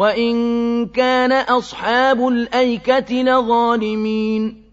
وَإِن كَانَ أَصْحَابُ الْأَيْكَةِ لَظَالِمِينَ